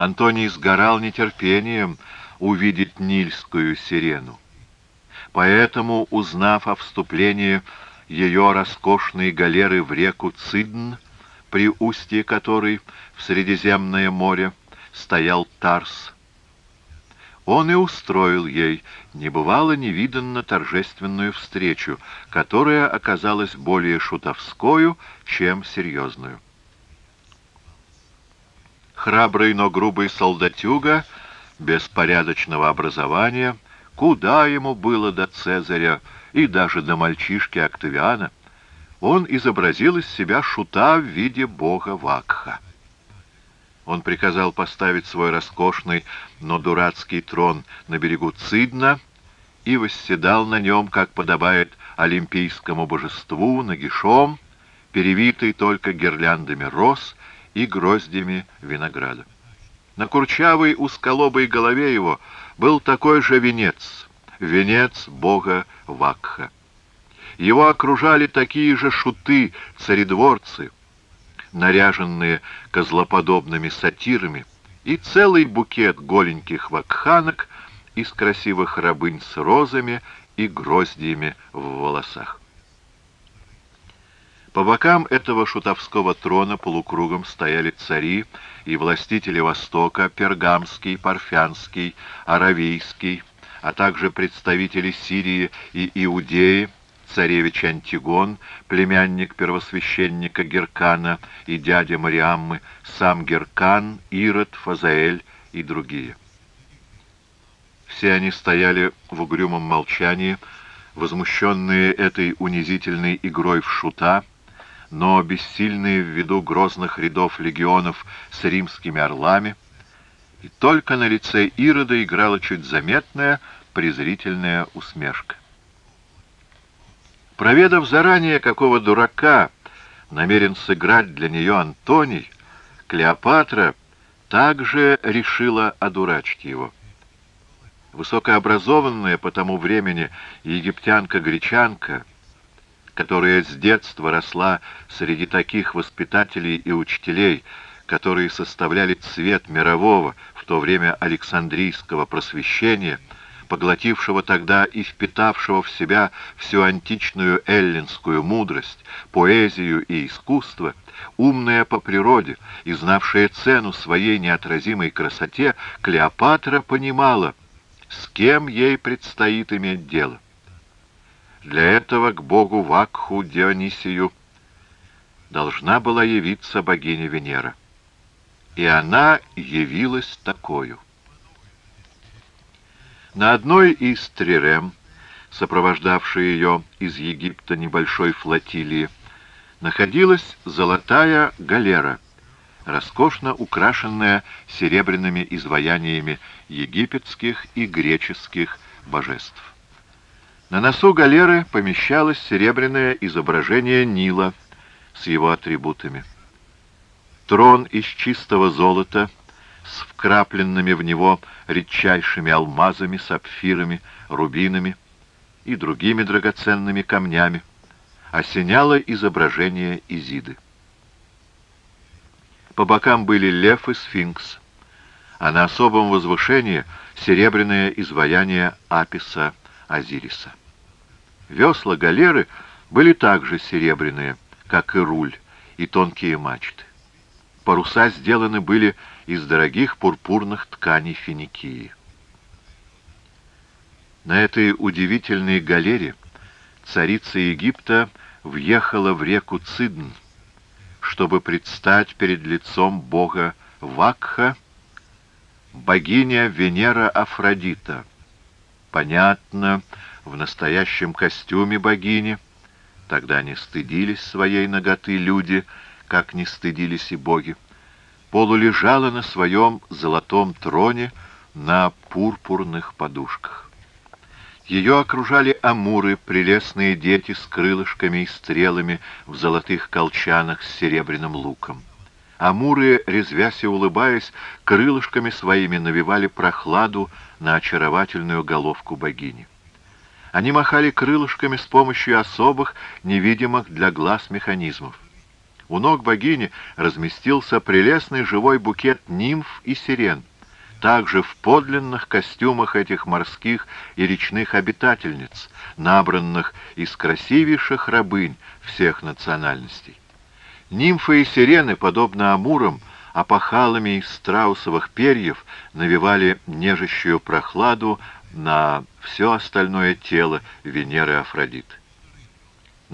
Антоний сгорал нетерпением увидеть Нильскую сирену. Поэтому, узнав о вступлении ее роскошной галеры в реку Цидн, при устье которой в Средиземное море стоял Тарс, он и устроил ей небывало невиданно торжественную встречу, которая оказалась более шутовскою, чем серьезную. Храбрый, но грубый солдатюга, без порядочного образования, куда ему было до Цезаря и даже до мальчишки Октавиана, он изобразил из себя шута в виде бога Вакха. Он приказал поставить свой роскошный, но дурацкий трон на берегу Цидна и восседал на нем, как подобает олимпийскому божеству, нагишом, перевитый только гирляндами роз и гроздями винограда. На курчавой узколобой голове его был такой же венец, венец бога Вакха. Его окружали такие же шуты, царедворцы, наряженные козлоподобными сатирами, и целый букет голеньких вакханок из красивых рабынь с розами и гроздьями в волосах. По бокам этого шутовского трона полукругом стояли цари и властители Востока, Пергамский, Парфянский, Аравийский, а также представители Сирии и Иудеи, царевич Антигон, племянник первосвященника Геркана и дядя Мариаммы, сам Геркан, Ирод, Фазаэль и другие. Все они стояли в угрюмом молчании, возмущенные этой унизительной игрой в шута, но бессильные в виду грозных рядов легионов с римскими орлами, и только на лице Ирода играла чуть заметная презрительная усмешка. Проведав заранее, какого дурака намерен сыграть для нее Антоний, Клеопатра также решила одурачить его. Высокообразованная по тому времени египтянка-гречанка — которая с детства росла среди таких воспитателей и учителей, которые составляли цвет мирового, в то время Александрийского просвещения, поглотившего тогда и впитавшего в себя всю античную эллинскую мудрость, поэзию и искусство, умная по природе и знавшая цену своей неотразимой красоте, Клеопатра понимала, с кем ей предстоит иметь дело. Для этого к богу Вакху Дионисию должна была явиться богиня Венера. И она явилась такою. На одной из трирем, сопровождавшей ее из Египта небольшой флотилии, находилась золотая галера, роскошно украшенная серебряными изваяниями египетских и греческих божеств. На носу галеры помещалось серебряное изображение Нила с его атрибутами. Трон из чистого золота с вкрапленными в него редчайшими алмазами, сапфирами, рубинами и другими драгоценными камнями осеняло изображение Изиды. По бокам были лев и сфинкс, а на особом возвышении серебряное изваяние Аписа Азириса. Весла галеры были также серебряные, как и руль, и тонкие мачты. Паруса сделаны были из дорогих пурпурных тканей финикии. На этой удивительной галере царица Египта въехала в реку Цидн, чтобы предстать перед лицом бога Вакха, богиня Венера Афродита. Понятно, в настоящем костюме богини. Тогда не стыдились своей ноготы люди, как не стыдились и боги. Полулежала на своем золотом троне на пурпурных подушках. Ее окружали амуры, прелестные дети с крылышками и стрелами в золотых колчанах с серебряным луком. Амуры, резвясь и улыбаясь, крылышками своими навевали прохладу на очаровательную головку богини. Они махали крылышками с помощью особых, невидимых для глаз механизмов. У ног богини разместился прелестный живой букет нимф и сирен, также в подлинных костюмах этих морских и речных обитательниц, набранных из красивейших рабынь всех национальностей. Нимфы и сирены, подобно амурам, опахалами из страусовых перьев навевали нежащую прохладу на все остальное тело Венеры Афродиты.